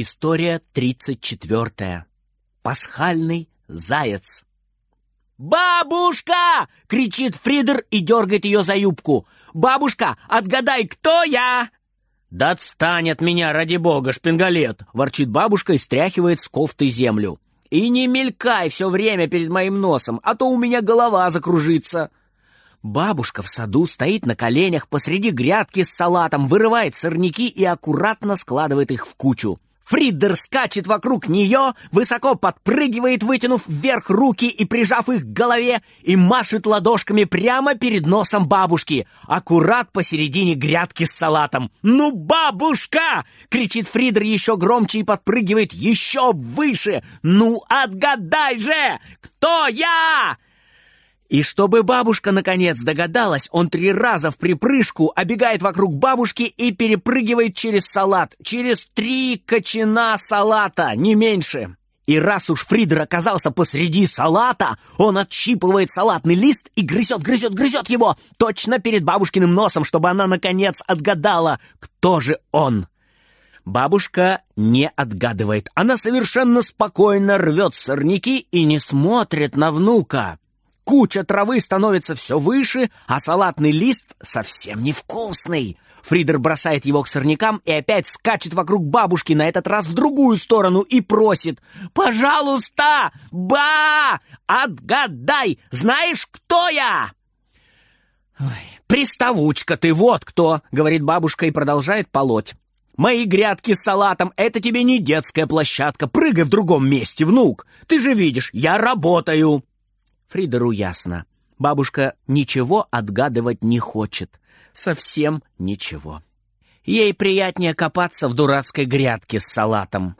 История 34. Пасхальный заяц. «Бабушка!» — кричит Фридер и дергает ее за юбку. «Бабушка, отгадай, кто я?» «Да отстань от меня, ради бога, шпингалет!» — ворчит бабушка и стряхивает с кофты землю. «И не мелькай все время перед моим носом, а то у меня голова закружится!» Бабушка в саду стоит на коленях посреди грядки с салатом, вырывает сорняки и аккуратно складывает их в кучу. Фридер скачет вокруг нее, высоко подпрыгивает, вытянув вверх руки и прижав их к голове, и машет ладошками прямо перед носом бабушки, аккурат посередине грядки с салатом. «Ну, бабушка!» — кричит Фридер еще громче и подпрыгивает еще выше. «Ну, отгадай же! Кто я?» И чтобы бабушка наконец догадалась, он три раза в припрыжку обегает вокруг бабушки и перепрыгивает через салат. Через три кочана салата, не меньше. И раз уж Фридер оказался посреди салата, он отщипывает салатный лист и грызет, грызет, грызет его точно перед бабушкиным носом, чтобы она наконец отгадала, кто же он. Бабушка не отгадывает. Она совершенно спокойно рвет сорняки и не смотрит на внука. Куча травы становится все выше, а салатный лист совсем невкусный. Фридер бросает его к сорнякам и опять скачет вокруг бабушки, на этот раз в другую сторону, и просит «Пожалуйста, ба! Отгадай! Знаешь, кто я?» Ой, «Приставучка ты, вот кто!» — говорит бабушка и продолжает полоть. «Мои грядки с салатом — это тебе не детская площадка. Прыгай в другом месте, внук. Ты же видишь, я работаю!» Фридеру ясно. Бабушка ничего отгадывать не хочет. Совсем ничего. Ей приятнее копаться в дурацкой грядке с салатом.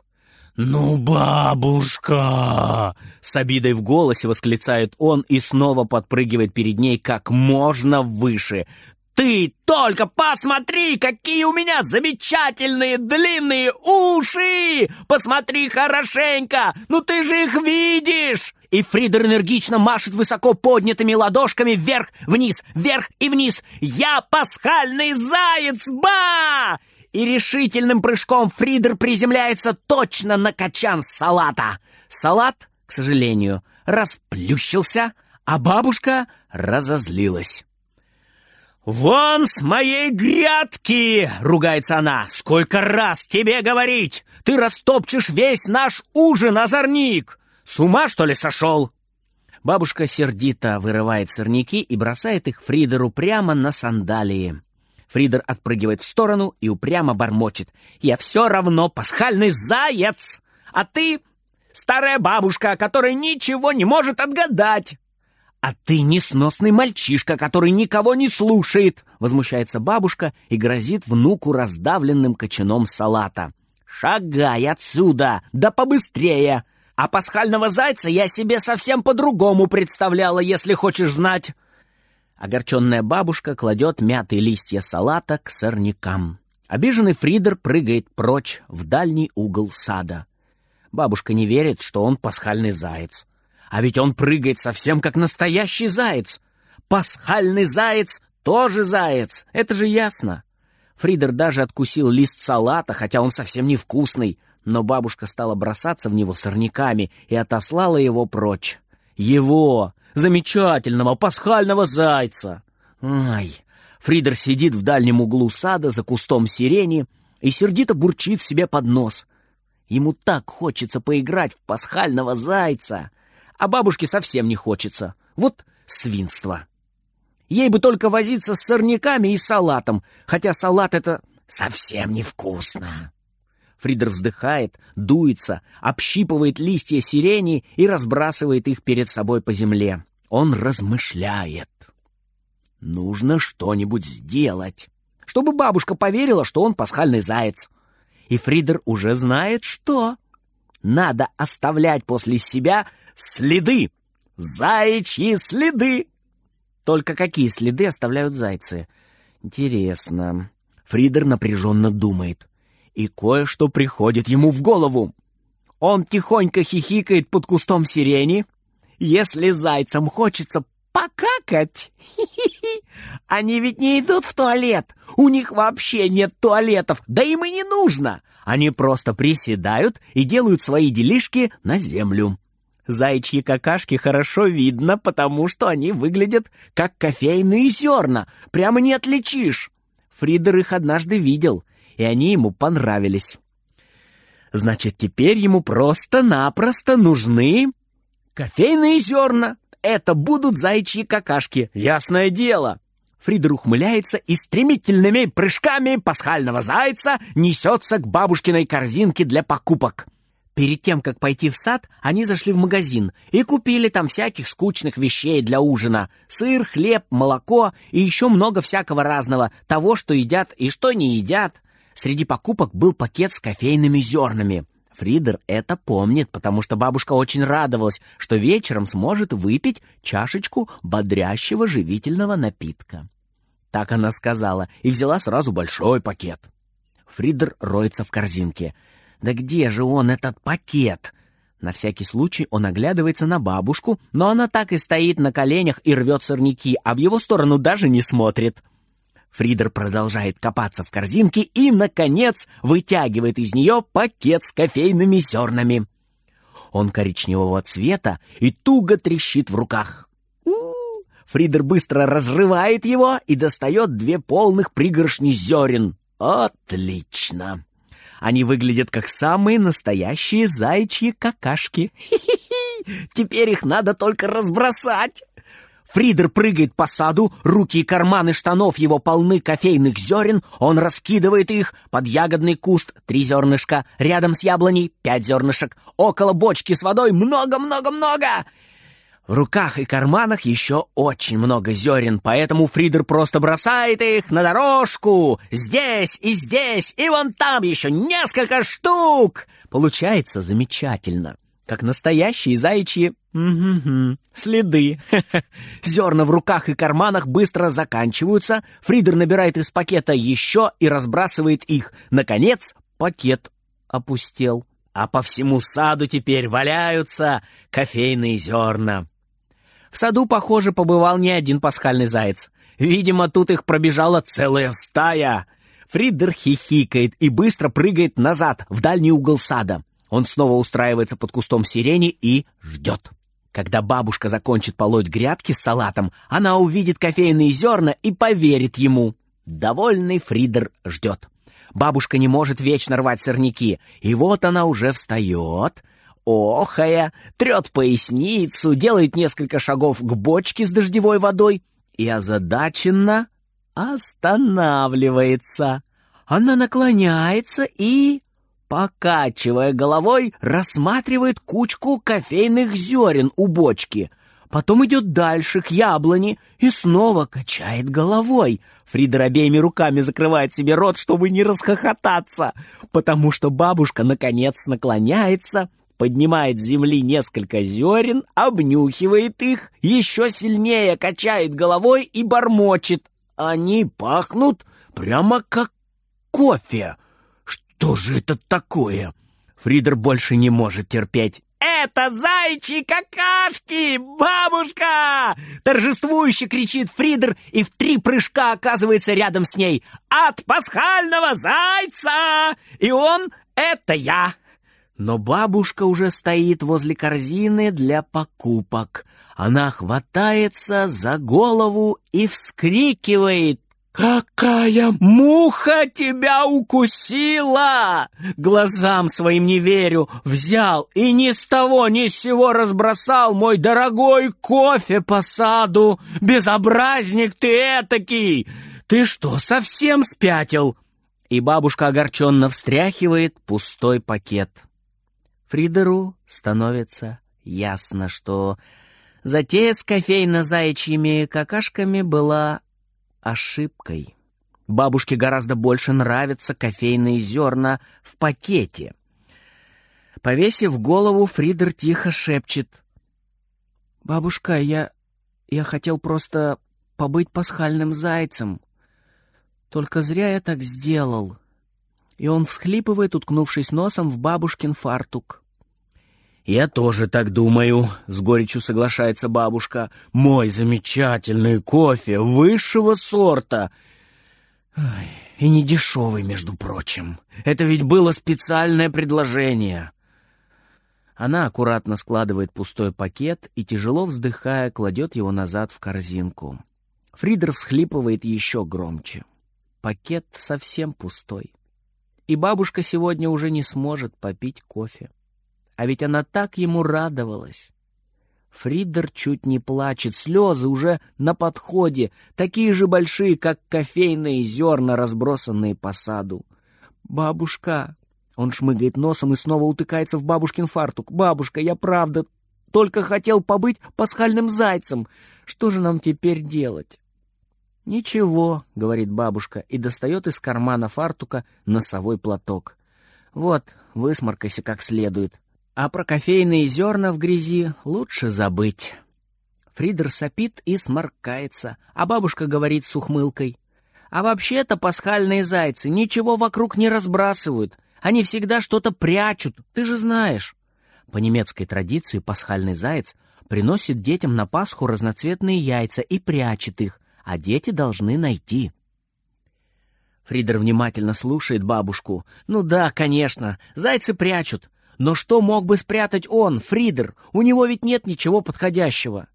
«Ну, бабушка!» С обидой в голосе восклицает он и снова подпрыгивает перед ней как можно выше. «Ты только посмотри, какие у меня замечательные длинные уши! Посмотри хорошенько! Ну ты же их видишь!» И Фридер энергично машет высоко поднятыми ладошками вверх, вниз, вверх и вниз. «Я пасхальный заяц! Ба!» И решительным прыжком Фридер приземляется точно на качан салата. Салат, к сожалению, расплющился, а бабушка разозлилась. «Вон с моей грядки!» — ругается она. «Сколько раз тебе говорить! Ты растопчешь весь наш ужин, озорник! С ума, что ли, сошел?» Бабушка сердито вырывает сорняки и бросает их Фридеру прямо на сандалии. Фридер отпрыгивает в сторону и упрямо бормочет. «Я все равно пасхальный заяц! А ты старая бабушка, которая ничего не может отгадать!» «А ты несносный мальчишка, который никого не слушает!» Возмущается бабушка и грозит внуку раздавленным кочаном салата. «Шагай отсюда! Да побыстрее! А пасхального зайца я себе совсем по-другому представляла, если хочешь знать. Огорченная бабушка кладет мятые листья салата к сорнякам. Обиженный Фридер прыгает прочь в дальний угол сада. Бабушка не верит, что он пасхальный заяц. А ведь он прыгает совсем как настоящий заяц. Пасхальный заяц тоже заяц, это же ясно. Фридер даже откусил лист салата, хотя он совсем невкусный но бабушка стала бросаться в него сорняками и отослала его прочь. Его, замечательного пасхального зайца! Ай! Фридер сидит в дальнем углу сада за кустом сирени и сердито бурчит себе под нос. Ему так хочется поиграть в пасхального зайца, а бабушке совсем не хочется. Вот свинство. Ей бы только возиться с сорняками и салатом, хотя салат — это совсем невкусно. Фридер вздыхает, дуется, общипывает листья сирени и разбрасывает их перед собой по земле. Он размышляет. Нужно что-нибудь сделать, чтобы бабушка поверила, что он пасхальный заяц. И Фридер уже знает, что. Надо оставлять после себя следы. Заячьи следы. Только какие следы оставляют зайцы? Интересно. Фридер напряженно думает и кое-что приходит ему в голову. Он тихонько хихикает под кустом сирени. Если зайцам хочется покакать. Они ведь не идут в туалет. У них вообще нет туалетов, да им и не нужно. Они просто приседают и делают свои делишки на землю. Зайчьи какашки хорошо видно, потому что они выглядят как кофейные зерна. Прямо не отличишь. Фридер их однажды видел, и они ему понравились. Значит, теперь ему просто-напросто нужны кофейные зерна. Это будут зайчьи какашки, ясное дело. Фридер ухмыляется и стремительными прыжками пасхального зайца несется к бабушкиной корзинке для покупок. Перед тем, как пойти в сад, они зашли в магазин и купили там всяких скучных вещей для ужина. Сыр, хлеб, молоко и еще много всякого разного, того, что едят и что не едят. Среди покупок был пакет с кофейными зернами. Фридер это помнит, потому что бабушка очень радовалась, что вечером сможет выпить чашечку бодрящего живительного напитка. Так она сказала и взяла сразу большой пакет. Фридер роется в корзинке — да где же он, этот пакет? На всякий случай он оглядывается на бабушку, но она так и стоит на коленях и рвет сорняки, а в его сторону даже не смотрит. Фридер продолжает копаться в корзинке и, наконец, вытягивает из нее пакет с кофейными зернами. Он коричневого цвета и туго трещит в руках. Фридер быстро разрывает его и достает две полных пригоршни зерен. Отлично! Они выглядят как самые настоящие зайчьи какашки. Хи-хи-хи! Теперь их надо только разбросать. Фридер прыгает по саду, руки и карманы штанов его полны кофейных зерен, он раскидывает их под ягодный куст три зернышка, рядом с яблоней пять зернышек, около бочки с водой много-много-много. В руках и карманах еще очень много зерен, поэтому Фридер просто бросает их на дорожку. Здесь и здесь, и вон там еще несколько штук. Получается замечательно, как настоящие заячьи следы. Зерна в руках и карманах быстро заканчиваются. Фридер набирает из пакета еще и разбрасывает их. Наконец, пакет опустел. А по всему саду теперь валяются кофейные зерна. В саду, похоже, побывал не один пасхальный заяц. Видимо, тут их пробежала целая стая. Фридер хихикает и быстро прыгает назад, в дальний угол сада. Он снова устраивается под кустом сирени и ждет. Когда бабушка закончит полоть грядки с салатом, она увидит кофейные зерна и поверит ему. Довольный Фридер ждет. Бабушка не может вечно рвать сорняки, и вот она уже встает, охая, трет поясницу, делает несколько шагов к бочке с дождевой водой и озадаченно останавливается. Она наклоняется и, покачивая головой, рассматривает кучку кофейных зерен у бочки. Потом идет дальше, к яблоне, и снова качает головой. Фридер обеими руками закрывает себе рот, чтобы не расхохотаться, потому что бабушка, наконец, наклоняется поднимает с земли несколько зерен, обнюхивает их, еще сильнее качает головой и бормочет. Они пахнут прямо как кофе. Что же это такое? Фридер больше не может терпеть. «Это зайчьи какашки! Бабушка!» Торжествующе кричит Фридер и в три прыжка оказывается рядом с ней. «От пасхального зайца!» И он — это я! Но бабушка уже стоит возле корзины для покупок. Она хватается за голову и вскрикивает. «Какая муха тебя укусила!» Глазам своим не верю. Взял и ни с того ни с сего разбросал мой дорогой кофе по саду. Безобразник ты этакий! Ты что, совсем спятил? И бабушка огорченно встряхивает пустой пакет. Фридеру становится ясно, что затея с кофейно-заячьими какашками была ошибкой. Бабушке гораздо больше нравятся кофейные зерна в пакете. Повесив голову, Фридер тихо шепчет. «Бабушка, я... я хотел просто побыть пасхальным зайцем. Только зря я так сделал» и он всхлипывает, уткнувшись носом в бабушкин фартук. «Я тоже так думаю», — с горечью соглашается бабушка. «Мой замечательный кофе высшего сорта. И не дешевый, между прочим. Это ведь было специальное предложение». Она аккуратно складывает пустой пакет и, тяжело вздыхая, кладет его назад в корзинку. Фридер всхлипывает еще громче. Пакет совсем пустой. И бабушка сегодня уже не сможет попить кофе. А ведь она так ему радовалась. Фридер чуть не плачет, слезы уже на подходе, такие же большие, как кофейные зерна, разбросанные по саду. «Бабушка!» Он шмыгает носом и снова утыкается в бабушкин фартук. «Бабушка, я правда только хотел побыть пасхальным зайцем. Что же нам теперь делать?» «Ничего», — говорит бабушка и достает из кармана фартука носовой платок. «Вот, высморкайся как следует. А про кофейные зерна в грязи лучше забыть. Фридер сопит и сморкается, а бабушка говорит с ухмылкой. А вообще-то пасхальные зайцы ничего вокруг не разбрасывают. Они всегда что-то прячут, ты же знаешь. По немецкой традиции пасхальный заяц приносит детям на Пасху разноцветные яйца и прячет их, а дети должны найти. Фридер внимательно слушает бабушку. «Ну да, конечно, зайцы прячут. Но что мог бы спрятать он, Фридер? У него ведь нет ничего подходящего.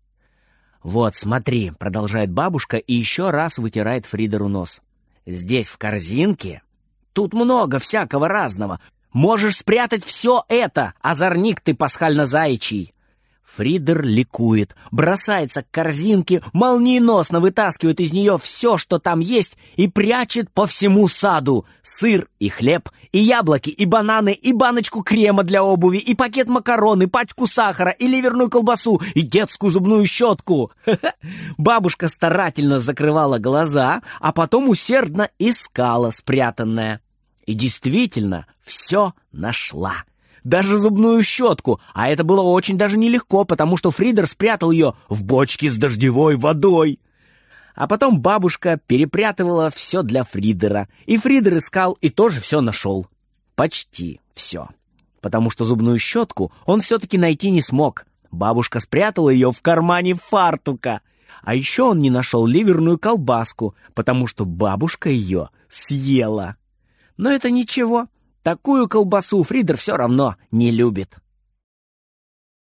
«Вот, смотри», — продолжает бабушка и еще раз вытирает Фридеру нос. «Здесь в корзинке тут много всякого разного. Можешь спрятать все это, озорник ты пасхально-заячий. Фридер ликует, бросается к корзинке, молниеносно вытаскивает из нее все, что там есть, и прячет по всему саду. Сыр и хлеб, и яблоки, и бананы, и баночку крема для обуви, и пакет макарон, и пачку сахара, и ливерную колбасу, и детскую зубную щетку. Бабушка старательно закрывала глаза, а потом усердно искала спрятанное. И действительно, все нашла даже зубную щетку, а это было очень даже нелегко, потому что Фридер спрятал ее в бочке с дождевой водой. А потом бабушка перепрятывала все для Фридера, и Фридер искал и тоже все нашел. Почти все. Потому что зубную щетку он все-таки найти не смог. Бабушка спрятала ее в кармане фартука. А еще он не нашел ливерную колбаску, потому что бабушка ее съела. Но это ничего, Такую колбасу Фридер все равно не любит.